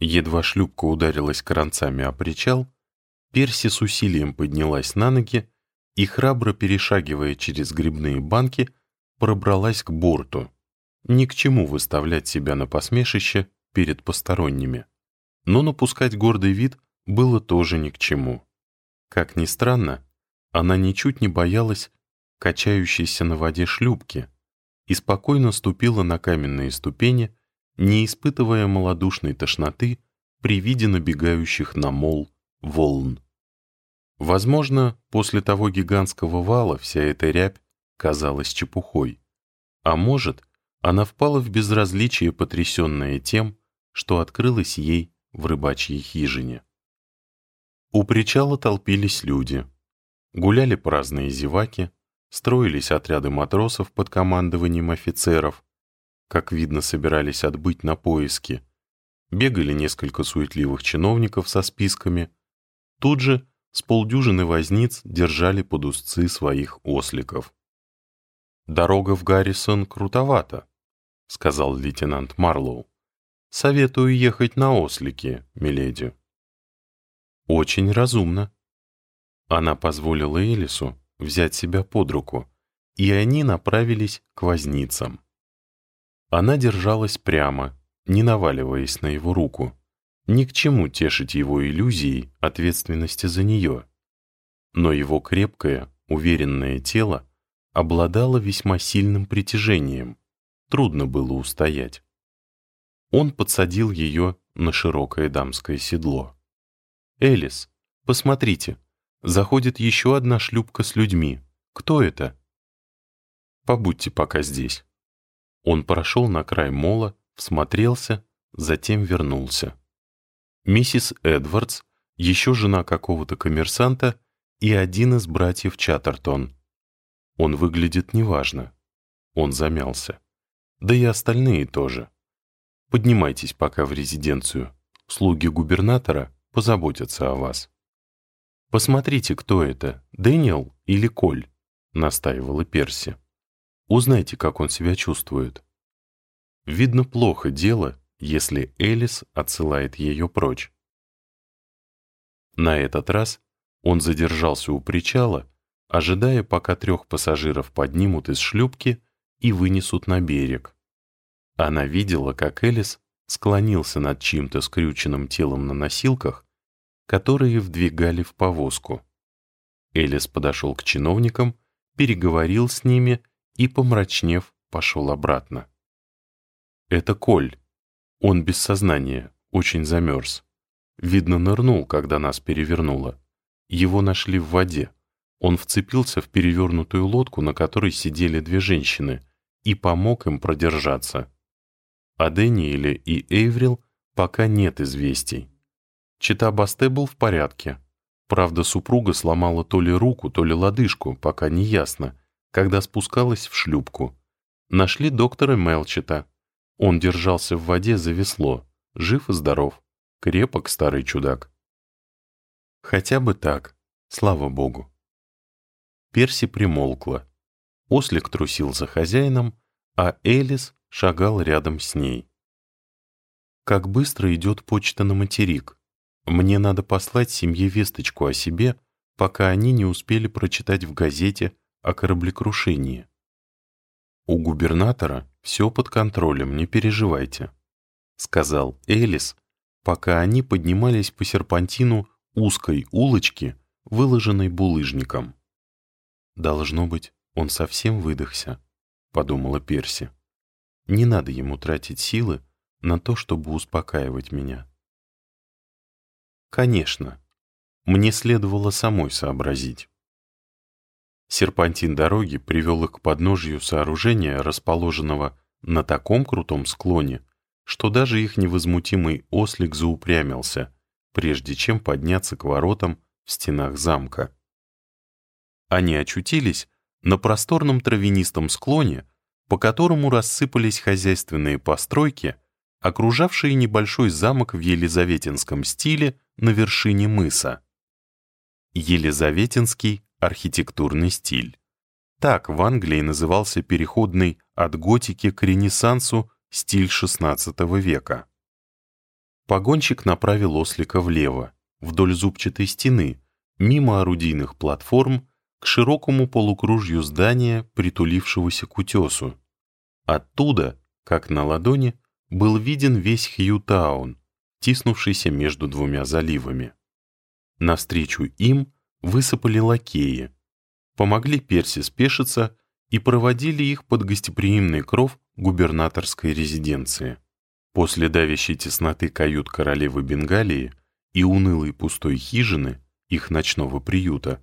Едва шлюпка ударилась кранцами о причал, Перси с усилием поднялась на ноги и, храбро перешагивая через грибные банки, пробралась к борту. Ни к чему выставлять себя на посмешище перед посторонними. Но напускать гордый вид было тоже ни к чему. Как ни странно, она ничуть не боялась качающейся на воде шлюпки и спокойно ступила на каменные ступени, не испытывая малодушной тошноты при виде набегающих на мол волн. Возможно, после того гигантского вала вся эта рябь казалась чепухой. А может, она впала в безразличие, потрясенная тем, что открылось ей в рыбачьей хижине. У причала толпились люди. Гуляли праздные зеваки, строились отряды матросов под командованием офицеров, как видно, собирались отбыть на поиски. Бегали несколько суетливых чиновников со списками. Тут же с полдюжины возниц держали под узцы своих осликов. «Дорога в Гаррисон крутовата», — сказал лейтенант Марлоу. «Советую ехать на ослике, миледи». «Очень разумно». Она позволила Элису взять себя под руку, и они направились к возницам. Она держалась прямо, не наваливаясь на его руку. Ни к чему тешить его иллюзией ответственности за нее. Но его крепкое, уверенное тело обладало весьма сильным притяжением. Трудно было устоять. Он подсадил ее на широкое дамское седло. «Элис, посмотрите, заходит еще одна шлюпка с людьми. Кто это?» «Побудьте пока здесь». Он прошел на край мола, всмотрелся, затем вернулся. Миссис Эдвардс, еще жена какого-то коммерсанта и один из братьев Чаттертон. Он выглядит неважно. Он замялся. Да и остальные тоже. Поднимайтесь пока в резиденцию. Слуги губернатора позаботятся о вас. «Посмотрите, кто это, Дэниел или Коль?» — настаивала Перси. Узнайте, как он себя чувствует. Видно, плохо дело, если Элис отсылает ее прочь. На этот раз он задержался у причала, ожидая, пока трех пассажиров поднимут из шлюпки и вынесут на берег. Она видела, как Элис склонился над чьим-то скрюченным телом на носилках, которые вдвигали в повозку. Элис подошел к чиновникам, переговорил с ними и, помрачнев, пошел обратно. Это Коль. Он без сознания, очень замерз. Видно, нырнул, когда нас перевернуло. Его нашли в воде. Он вцепился в перевернутую лодку, на которой сидели две женщины, и помог им продержаться. О Дэниеле и Эйврил пока нет известий. Чита Басте был в порядке. Правда, супруга сломала то ли руку, то ли лодыжку, пока не ясно, когда спускалась в шлюпку. Нашли доктора Мелчета. Он держался в воде за весло, жив и здоров. Крепок старый чудак. Хотя бы так, слава богу. Перси примолкла. Ослик трусил за хозяином, а Элис шагал рядом с ней. Как быстро идет почта на материк. Мне надо послать семье весточку о себе, пока они не успели прочитать в газете о кораблекрушении. «У губернатора все под контролем, не переживайте», — сказал Элис, пока они поднимались по серпантину узкой улочки, выложенной булыжником. «Должно быть, он совсем выдохся», — подумала Перси. «Не надо ему тратить силы на то, чтобы успокаивать меня». «Конечно, мне следовало самой сообразить». Серпантин дороги привел их к подножию сооружения, расположенного на таком крутом склоне, что даже их невозмутимый ослик заупрямился, прежде чем подняться к воротам в стенах замка. Они очутились на просторном травянистом склоне, по которому рассыпались хозяйственные постройки, окружавшие небольшой замок в елизаветинском стиле на вершине мыса. Елизаветинский архитектурный стиль. Так в Англии назывался переходный от готики к ренессансу стиль XVI века. Погонщик направил ослика влево, вдоль зубчатой стены, мимо орудийных платформ, к широкому полукружью здания, притулившегося к утесу. Оттуда, как на ладони, был виден весь Хьютаун, тиснувшийся между двумя заливами. Навстречу им высыпали лакеи, помогли Перси спешиться и проводили их под гостеприимный кров губернаторской резиденции. После давящей тесноты кают королевы Бенгалии и унылой пустой хижины, их ночного приюта,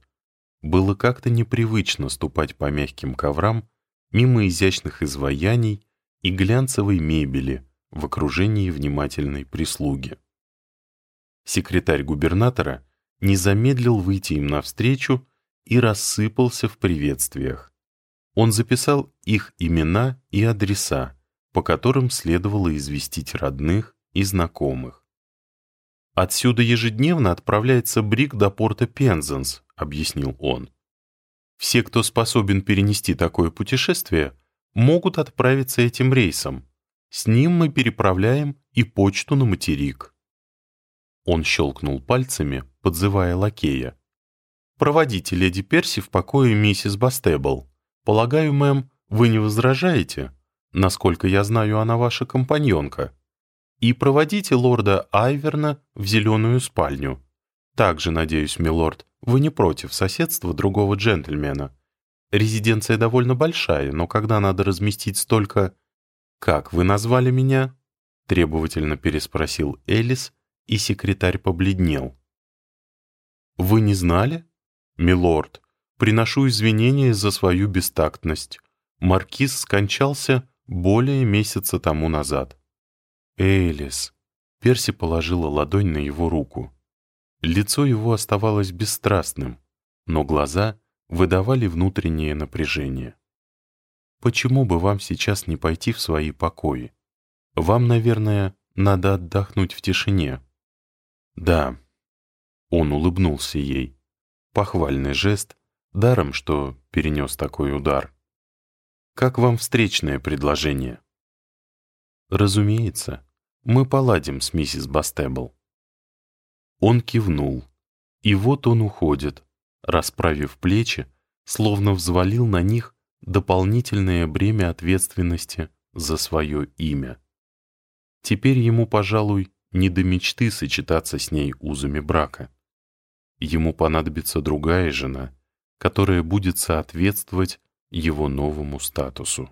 было как-то непривычно ступать по мягким коврам мимо изящных изваяний и глянцевой мебели в окружении внимательной прислуги. Секретарь губернатора не замедлил выйти им навстречу и рассыпался в приветствиях. Он записал их имена и адреса, по которым следовало известить родных и знакомых. «Отсюда ежедневно отправляется брик до порта Пензенс», — объяснил он. «Все, кто способен перенести такое путешествие, могут отправиться этим рейсом. С ним мы переправляем и почту на материк». Он щелкнул пальцами, подзывая лакея. «Проводите леди Перси в покое миссис Бастебл. Полагаю, мэм, вы не возражаете? Насколько я знаю, она ваша компаньонка» и проводите лорда Айверна в зеленую спальню. Также, надеюсь, милорд, вы не против соседства другого джентльмена. Резиденция довольно большая, но когда надо разместить столько... «Как вы назвали меня?» — требовательно переспросил Элис, и секретарь побледнел. «Вы не знали?» «Милорд, приношу извинения за свою бестактность. Маркиз скончался более месяца тому назад». «Элис!» Перси положила ладонь на его руку. Лицо его оставалось бесстрастным, но глаза выдавали внутреннее напряжение. «Почему бы вам сейчас не пойти в свои покои? Вам, наверное, надо отдохнуть в тишине». «Да». Он улыбнулся ей. Похвальный жест, даром, что перенес такой удар. «Как вам встречное предложение?» «Разумеется, мы поладим с миссис Бастебл». Он кивнул, и вот он уходит, расправив плечи, словно взвалил на них дополнительное бремя ответственности за свое имя. Теперь ему, пожалуй, не до мечты сочетаться с ней узами брака. Ему понадобится другая жена, которая будет соответствовать его новому статусу.